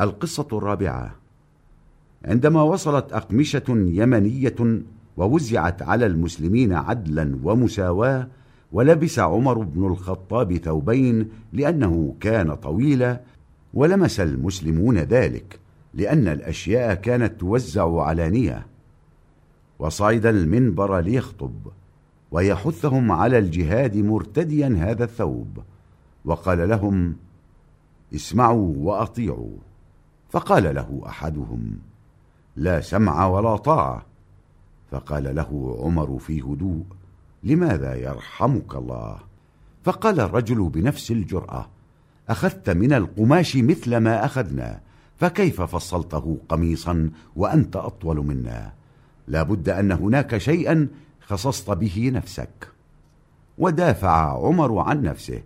القصة الرابعة. عندما وصلت أقمشة يمنية ووزعت على المسلمين عدلا ومساواة ولبس عمر بن الخطاب ثوبين لأنه كان طويلا ولمس المسلمون ذلك لأن الأشياء كانت توزع علانية. وصعد المنبر ليخطب ويحثهم على الجهاد مرتديا هذا الثوب وقال لهم اسمعوا وأطيعوا. فقال له أحدهم لا سمع ولا طاعة. فقال له عمر في هدوء لماذا يرحمك الله؟ فقال الرجل بنفس الجرأة أخذت من القماش مثل ما أخذنا فكيف فصلته قميصا وأنت أطول منا؟ لا بد أن هناك شيئا خصصت به نفسك. ودافع عمر عن نفسه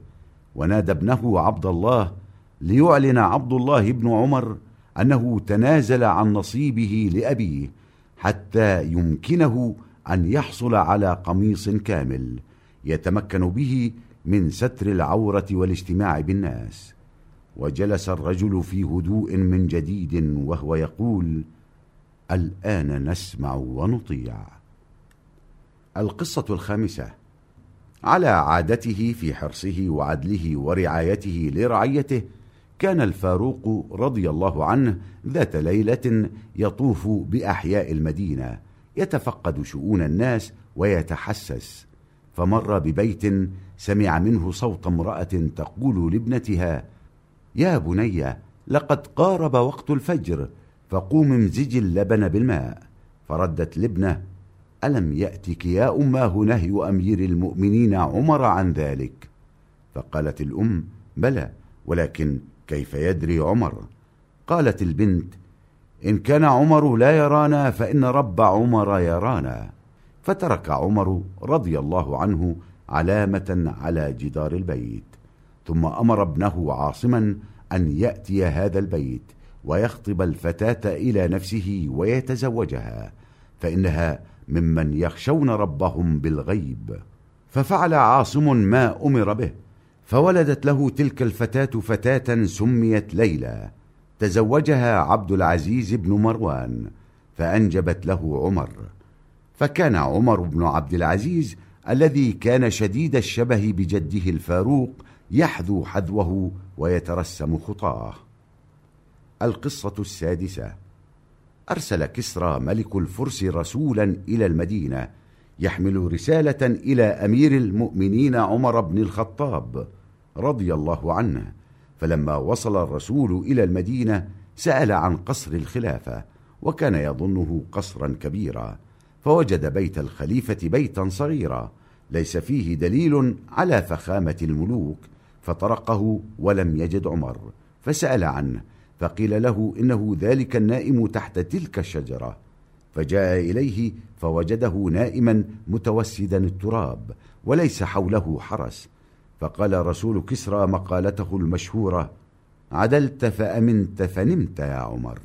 ونادى ابنه عبد الله ليعلن عبد الله بن عمر أنه تنازل عن نصيبه لأبيه حتى يمكنه أن يحصل على قميص كامل يتمكن به من ستر العورة والاجتماع بالناس. وجلس الرجل في هدوء من جديد وهو يقول الآن نسمع ونطيع. القصة الخامسة على عادته في حرصه وعدله ورعايته لرعيته كان الفاروق رضي الله عنه ذات ليلة يطوف بأحياء المدينة يتفقد شؤون الناس ويتحسس. فمر ببيت سمع منه صوت امرأة تقول لابنتها يا بني لقد قارب وقت الفجر فقوم امزج اللبن بالماء. فردت لابنه ألم يأتك يا أماه نهي أمير المؤمنين عمر عن ذلك؟ فقالت الأم بلى ولكن كيف يدري عمر؟ قالت البنت إن كان عمر لا يرانا فإن رب عمر يرانا. فترك عمر رضي الله عنه علامة على جدار البيت ثم أمر ابنه عاصما أن يأتي هذا البيت ويخطب الفتاة إلى نفسه ويتزوجها فإنها ممن يخشون ربهم بالغيب. ففعل عاصم ما أمر به فولدت له تلك الفتاة فتاة سميت ليلى تزوجها عبد العزيز بن مروان فأنجبت له عمر. فكان عمر بن عبد العزيز الذي كان شديد الشبه بجده الفاروق يحذو حذوه ويترسم خطاه. القصة السادسة أرسل كسرى ملك الفرس رسولا إلى المدينة يحمل رسالة إلى أمير المؤمنين عمر بن الخطاب. رضي الله عنه. فلما وصل الرسول إلى المدينة سأل عن قصر الخلافة وكان يظنه قصرا كبيرا. فوجد بيت الخليفة بيتا صغيرا ليس فيه دليل على فخامة الملوك فطرقه ولم يجد عمر. فسأل عنه فقيل له إنه ذلك النائم تحت تلك الشجرة. فجاء إليه فوجده نائما متوسدا التراب وليس حوله حرس. فقال رسول كسرى مقالته المشهورة عدلت فأمنت فنمت يا عمر.